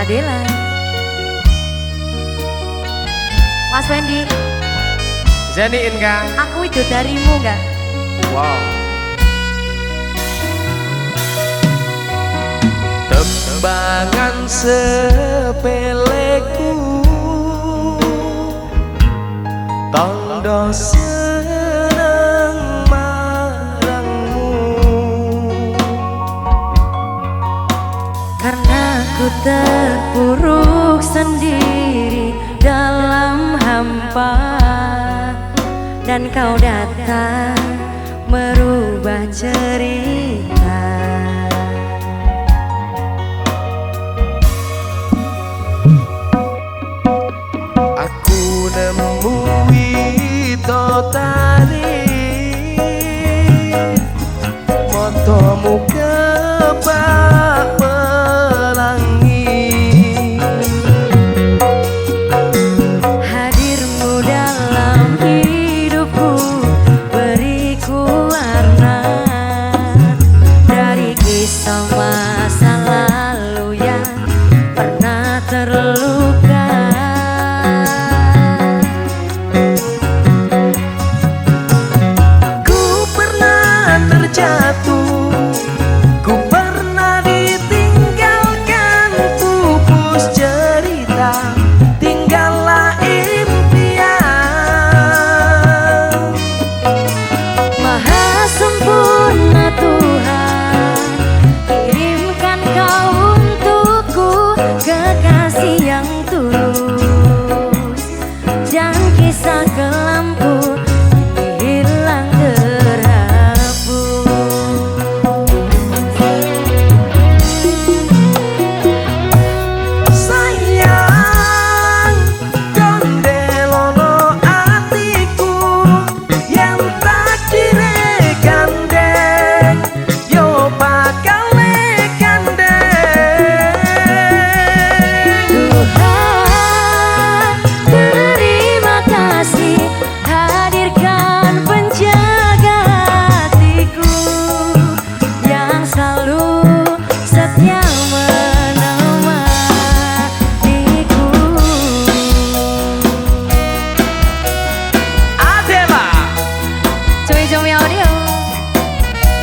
Adela. Mas Wendy. Zeni Inga Aku itu darimu enggak? Wow. Tembangan sepeleku. Tondo sepeleku terpuruk sendiri dalam hampa. Dan kau datang merubah cerita.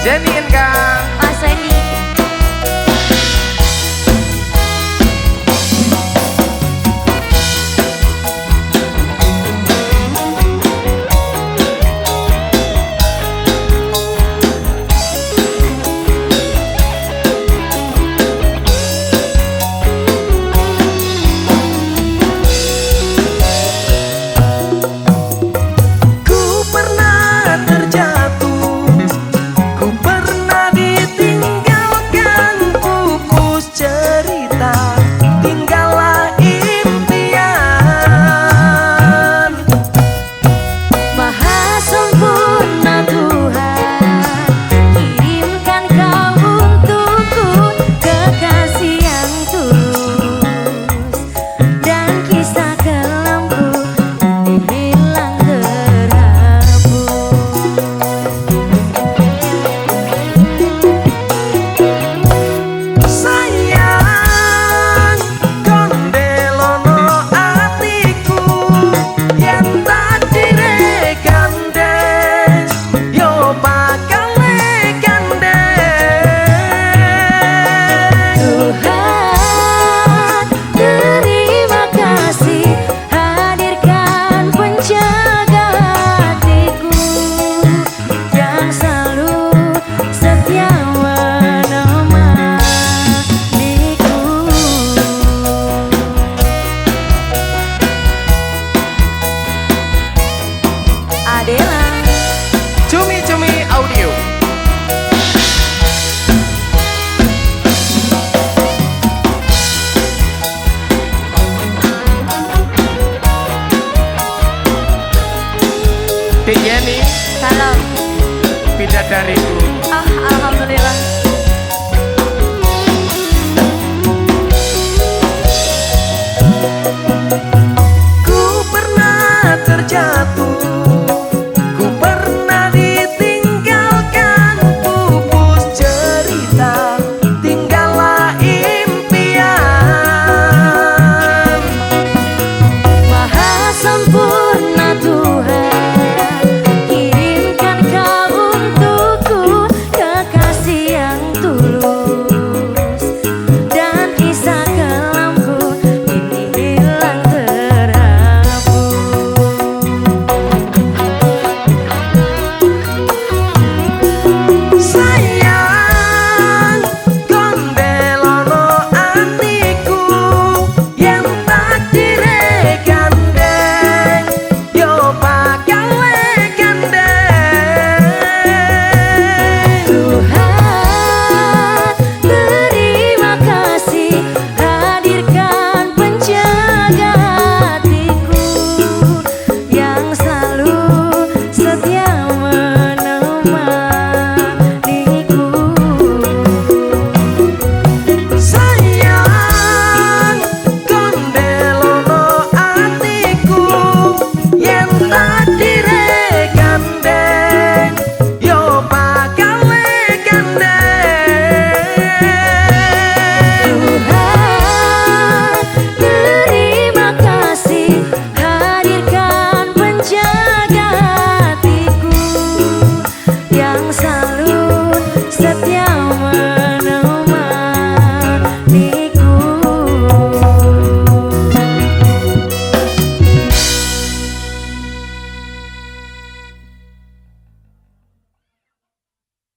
Jenny Kang Mas Wendy Adela. Cumi Cumi Audio. Dek Yeni Salam Pindah dari